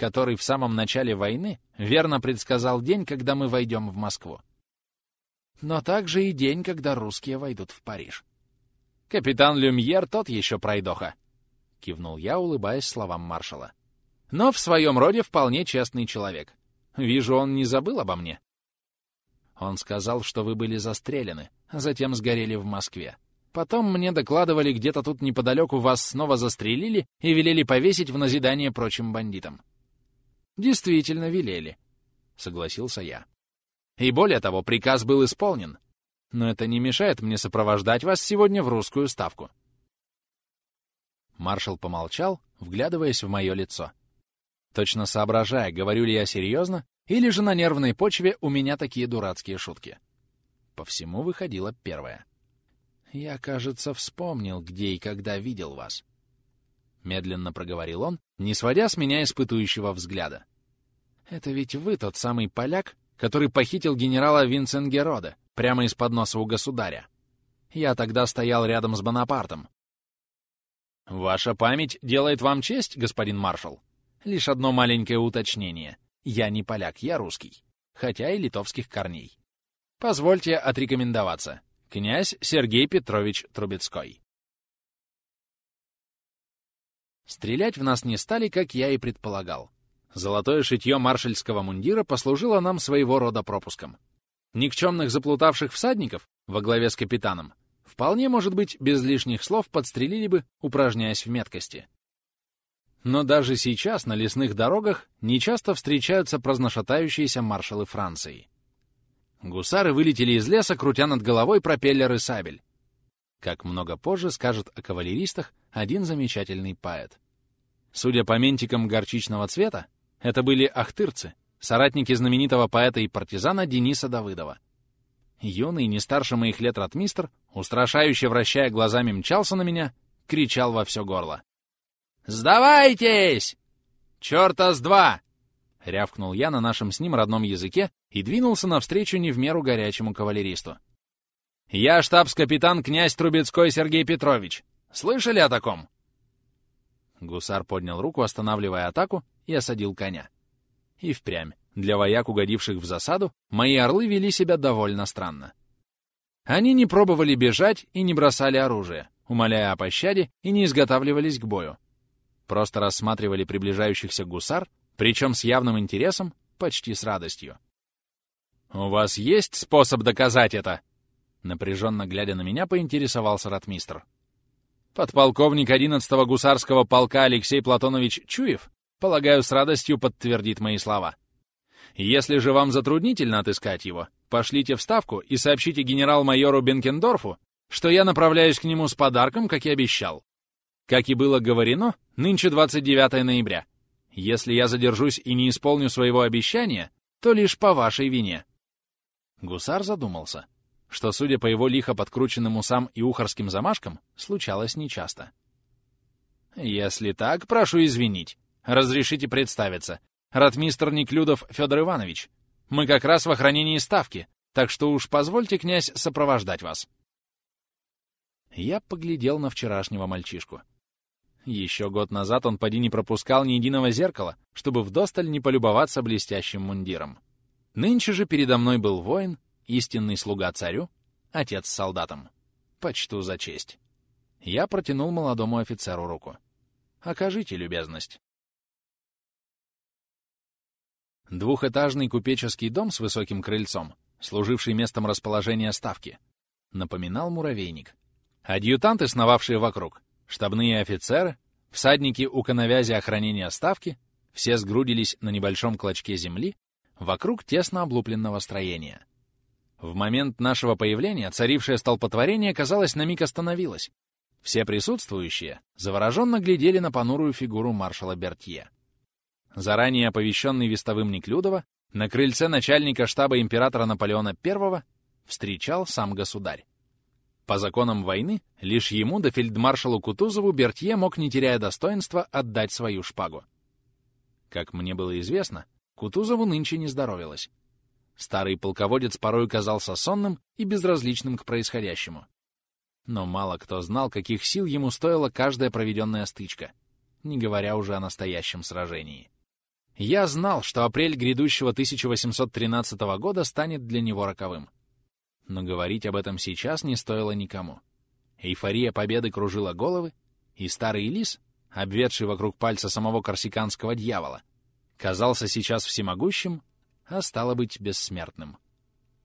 который в самом начале войны верно предсказал день, когда мы войдем в Москву. Но также и день, когда русские войдут в Париж. «Капитан Люмьер тот еще пройдоха», — кивнул я, улыбаясь словам маршала. «Но в своем роде вполне честный человек. Вижу, он не забыл обо мне». Он сказал, что вы были застрелены, а затем сгорели в Москве. Потом мне докладывали, где-то тут неподалеку вас снова застрелили и велели повесить в назидание прочим бандитам. «Действительно велели», — согласился я. «И более того, приказ был исполнен. Но это не мешает мне сопровождать вас сегодня в русскую ставку. Маршал помолчал, вглядываясь в мое лицо. Точно соображая, говорю ли я серьезно, или же на нервной почве у меня такие дурацкие шутки. По всему выходило первое. «Я, кажется, вспомнил, где и когда видел вас», — медленно проговорил он, не сводя с меня испытующего взгляда. «Это ведь вы тот самый поляк, который похитил генерала Винценгерода прямо из-под носа у государя. Я тогда стоял рядом с Бонапартом». «Ваша память делает вам честь, господин маршал?» Лишь одно маленькое уточнение. Я не поляк, я русский, хотя и литовских корней. Позвольте отрекомендоваться. Князь Сергей Петрович Трубецкой. Стрелять в нас не стали, как я и предполагал. Золотое шитье маршальского мундира послужило нам своего рода пропуском. Никчемных заплутавших всадников во главе с капитаном вполне, может быть, без лишних слов подстрелили бы, упражняясь в меткости. Но даже сейчас на лесных дорогах нечасто встречаются праздношатающиеся маршалы Франции. Гусары вылетели из леса, крутя над головой пропеллеры сабель. Как много позже скажет о кавалеристах один замечательный поэт. Судя по ментикам горчичного цвета, это были ахтырцы, соратники знаменитого поэта и партизана Дениса Давыдова. Юный, не старше моих лет ратмистр, устрашающе вращая глазами мчался на меня, кричал во все горло. «Сдавайтесь! Чёрта с два!» — рявкнул я на нашем с ним родном языке и двинулся навстречу не в меру горячему кавалеристу. «Я штабс-капитан князь Трубецкой Сергей Петрович. Слышали о таком?» Гусар поднял руку, останавливая атаку, и осадил коня. И впрямь, для вояк, угодивших в засаду, мои орлы вели себя довольно странно. Они не пробовали бежать и не бросали оружие, умоляя о пощаде и не изготавливались к бою. Просто рассматривали приближающихся гусар, причем с явным интересом, почти с радостью. «У вас есть способ доказать это?» Напряженно глядя на меня, поинтересовался ратмистр. Подполковник 11-го гусарского полка Алексей Платонович Чуев, полагаю, с радостью подтвердит мои слова. Если же вам затруднительно отыскать его, пошлите в Ставку и сообщите генерал-майору Бенкендорфу, что я направляюсь к нему с подарком, как и обещал. Как и было говорено, нынче 29 ноября. Если я задержусь и не исполню своего обещания, то лишь по вашей вине. Гусар задумался, что, судя по его лихо подкрученным усам и ухарским замашкам, случалось нечасто. «Если так, прошу извинить. Разрешите представиться. Ратмистр Неклюдов Федор Иванович. Мы как раз в охранении ставки, так что уж позвольте, князь, сопровождать вас». Я поглядел на вчерашнего мальчишку. Еще год назад он поди не пропускал ни единого зеркала, чтобы вдосталь не полюбоваться блестящим мундиром. Нынче же передо мной был воин, истинный слуга царю, отец с солдатом. Почту за честь. Я протянул молодому офицеру руку. «Окажите любезность». Двухэтажный купеческий дом с высоким крыльцом, служивший местом расположения ставки, напоминал муравейник. Адъютанты, сновавшие вокруг, Штабные офицеры, всадники у коновязи охранения ставки, все сгрудились на небольшом клочке земли вокруг тесно облупленного строения. В момент нашего появления царившее столпотворение, казалось, на миг остановилось. Все присутствующие завороженно глядели на понурую фигуру маршала Бертье. Заранее оповещенный вестовым Неклюдова, на крыльце начальника штаба императора Наполеона I встречал сам государь. По законам войны, лишь ему да фельдмаршалу Кутузову Бертье мог, не теряя достоинства, отдать свою шпагу. Как мне было известно, Кутузову нынче не здоровилось. Старый полководец порой казался сонным и безразличным к происходящему. Но мало кто знал, каких сил ему стоила каждая проведенная стычка, не говоря уже о настоящем сражении. Я знал, что апрель грядущего 1813 года станет для него роковым но говорить об этом сейчас не стоило никому. Эйфория победы кружила головы, и старый лис, обведший вокруг пальца самого корсиканского дьявола, казался сейчас всемогущим, а стало быть бессмертным.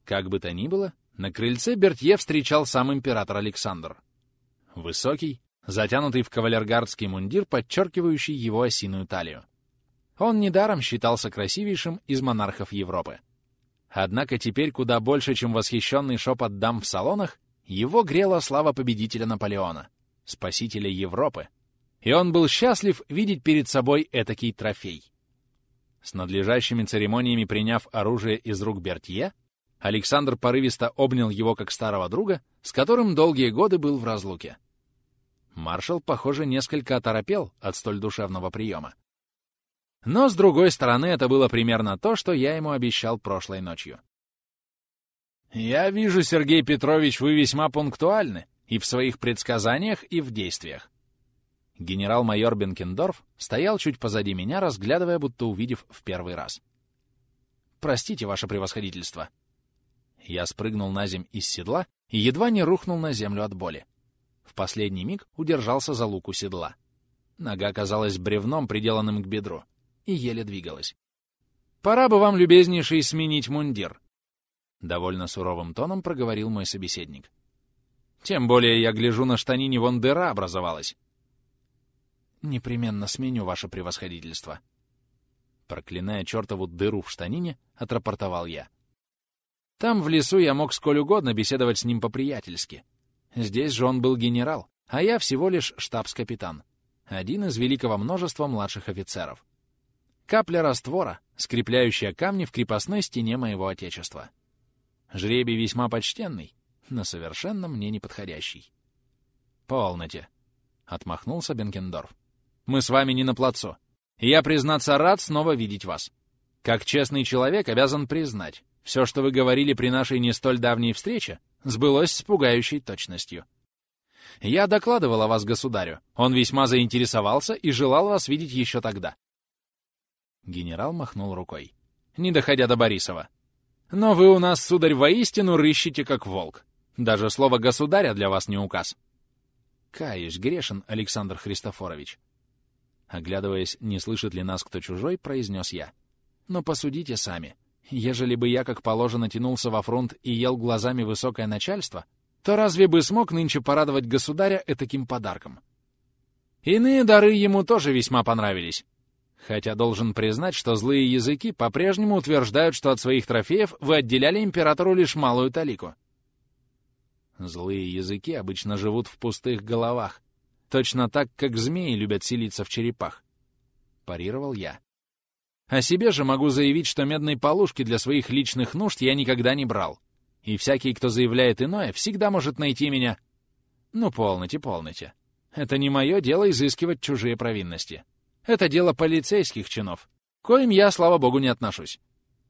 Как бы то ни было, на крыльце Бертье встречал сам император Александр. Высокий, затянутый в кавалергардский мундир, подчеркивающий его осиную талию. Он недаром считался красивейшим из монархов Европы. Однако теперь куда больше, чем восхищенный шепот дам в салонах, его грела слава победителя Наполеона, спасителя Европы, и он был счастлив видеть перед собой этакий трофей. С надлежащими церемониями приняв оружие из рук Бертье, Александр порывисто обнял его как старого друга, с которым долгие годы был в разлуке. Маршал, похоже, несколько оторопел от столь душевного приема. Но, с другой стороны, это было примерно то, что я ему обещал прошлой ночью. «Я вижу, Сергей Петрович, вы весьма пунктуальны и в своих предсказаниях, и в действиях. Генерал-майор Бенкендорф стоял чуть позади меня, разглядывая, будто увидев в первый раз. «Простите, ваше превосходительство». Я спрыгнул на земь из седла и едва не рухнул на землю от боли. В последний миг удержался за луку седла. Нога оказалась бревном, приделанным к бедру, и еле двигалась. «Пора бы вам, любезнейший, сменить мундир», — довольно суровым тоном проговорил мой собеседник. «Тем более я гляжу, на штанине вон дыра образовалась. «Непременно сменю ваше превосходительство». Проклиная чертову дыру в штанине, отрапортовал я. Там, в лесу, я мог сколь угодно беседовать с ним по-приятельски. Здесь же он был генерал, а я всего лишь штабс-капитан. Один из великого множества младших офицеров. Капля раствора, скрепляющая камни в крепостной стене моего отечества. Жребий весьма почтенный, но совершенно мне неподходящий. «Полноте», — отмахнулся Бенкендорф. Мы с вами не на плацу. Я, признаться, рад снова видеть вас. Как честный человек обязан признать, все, что вы говорили при нашей не столь давней встрече, сбылось с пугающей точностью. Я докладывал о вас государю. Он весьма заинтересовался и желал вас видеть еще тогда. Генерал махнул рукой, не доходя до Борисова. Но вы у нас, сударь, воистину рыщите как волк. Даже слово «государя» для вас не указ. Каюсь, грешен, Александр Христофорович. Оглядываясь, не слышит ли нас кто чужой, произнес я. Но посудите сами. Ежели бы я, как положено, тянулся во фронт и ел глазами высокое начальство, то разве бы смог нынче порадовать государя этаким подарком? Иные дары ему тоже весьма понравились. Хотя должен признать, что злые языки по-прежнему утверждают, что от своих трофеев вы отделяли императору лишь малую талику. Злые языки обычно живут в пустых головах, Точно так, как змеи любят селиться в черепах. Парировал я. О себе же могу заявить, что медной полушки для своих личных нужд я никогда не брал. И всякий, кто заявляет иное, всегда может найти меня... Ну, полноте, полноте. Это не мое дело изыскивать чужие провинности. Это дело полицейских чинов, коим я, слава богу, не отношусь.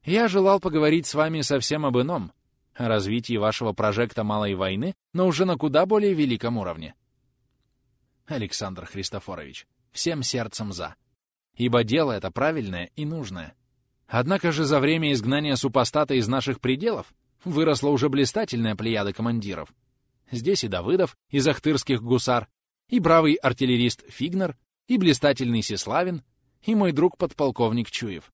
Я желал поговорить с вами совсем об ином, о развитии вашего прожекта малой войны, но уже на куда более великом уровне. Александр Христофорович, всем сердцем за. Ибо дело это правильное и нужное. Однако же за время изгнания супостата из наших пределов выросла уже блистательная плеяда командиров. Здесь и Давыдов из ахтырских гусар, и бравый артиллерист Фигнер, и блистательный Сеславин, и мой друг подполковник Чуев.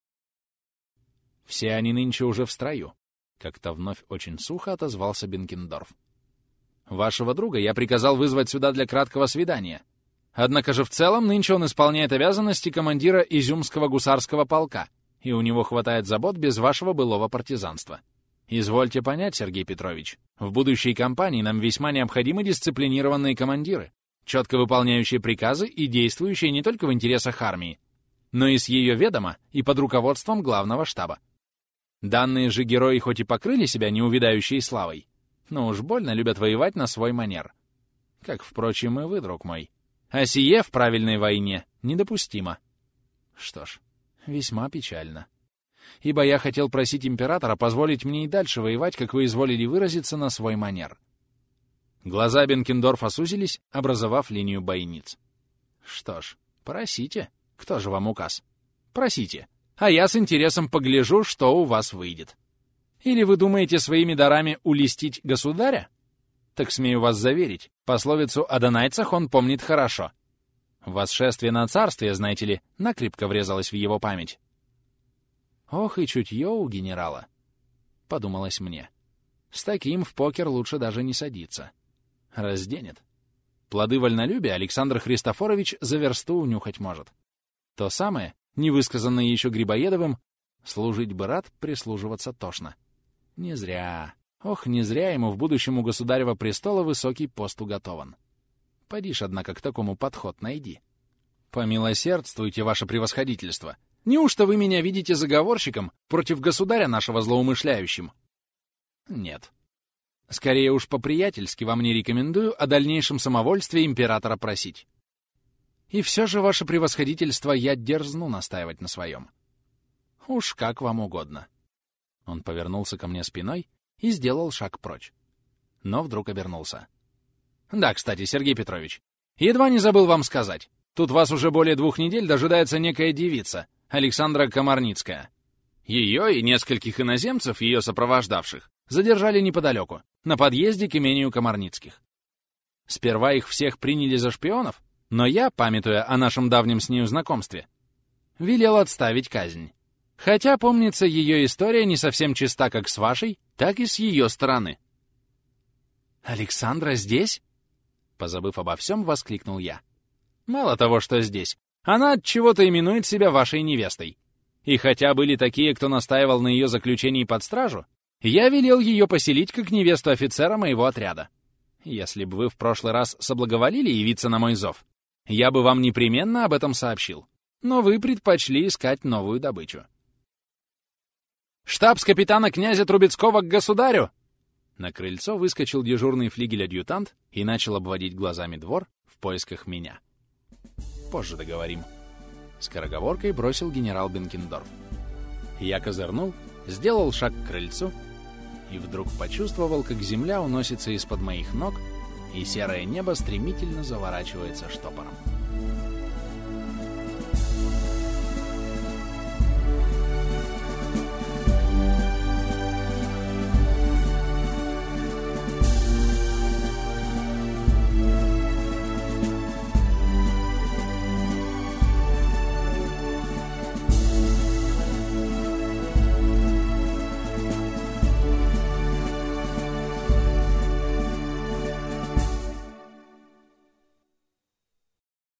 Все они нынче уже в строю. Как-то вновь очень сухо отозвался Бенкендорф. Вашего друга я приказал вызвать сюда для краткого свидания. Однако же в целом нынче он исполняет обязанности командира Изюмского гусарского полка, и у него хватает забот без вашего былого партизанства. Извольте понять, Сергей Петрович, в будущей кампании нам весьма необходимы дисциплинированные командиры, четко выполняющие приказы и действующие не только в интересах армии, но и с ее ведома и под руководством главного штаба. Данные же герои хоть и покрыли себя неувидающей славой, но уж больно любят воевать на свой манер. Как, впрочем, и вы, друг мой. А сие в правильной войне недопустимо. Что ж, весьма печально. Ибо я хотел просить императора позволить мне и дальше воевать, как вы изволили выразиться, на свой манер. Глаза Бенкендорфа сузились, образовав линию бойниц. Что ж, просите. Кто же вам указ? Просите. А я с интересом погляжу, что у вас выйдет. Или вы думаете своими дарами улестить государя? Так смею вас заверить, пословицу о донайцах он помнит хорошо. Восшествие на царствие, знаете ли, накрепко врезалось в его память. Ох и чутье у генерала, — подумалось мне. С таким в покер лучше даже не садиться. Разденет. Плоды вольнолюбия Александр Христофорович за версту унюхать может. То самое, невысказанное еще Грибоедовым, служить бы рад, прислуживаться тошно. Не зря. Ох, не зря ему в будущем у государева престола высокий пост уготован. Подишь, однако, к такому подход найди. Помилосердствуйте, ваше превосходительство. Неужто вы меня видите заговорщиком против государя нашего злоумышляющим? Нет. Скорее уж по-приятельски вам не рекомендую о дальнейшем самовольстве императора просить. И все же, ваше превосходительство, я дерзну настаивать на своем. Уж как вам угодно. Он повернулся ко мне спиной и сделал шаг прочь. Но вдруг обернулся. Да, кстати, Сергей Петрович, едва не забыл вам сказать. Тут вас уже более двух недель дожидается некая девица, Александра Комарницкая. Ее и нескольких иноземцев, ее сопровождавших, задержали неподалеку, на подъезде к имению Комарницких. Сперва их всех приняли за шпионов, но я, памятуя о нашем давнем с нею знакомстве, велел отставить казнь. Хотя, помнится, ее история не совсем чиста как с вашей, так и с ее стороны. «Александра здесь?» Позабыв обо всем, воскликнул я. «Мало того, что здесь, она от чего-то именует себя вашей невестой. И хотя были такие, кто настаивал на ее заключении под стражу, я велел ее поселить как невесту офицера моего отряда. Если бы вы в прошлый раз соблаговолили явиться на мой зов, я бы вам непременно об этом сообщил. Но вы предпочли искать новую добычу. «Штабс-капитана князя Трубецкого к государю!» На крыльцо выскочил дежурный флигель-адъютант и начал обводить глазами двор в поисках меня позже договорим». Скороговоркой бросил генерал Бенкендорф. Я козырнул, сделал шаг к крыльцу и вдруг почувствовал, как земля уносится из-под моих ног, и серое небо стремительно заворачивается штопором.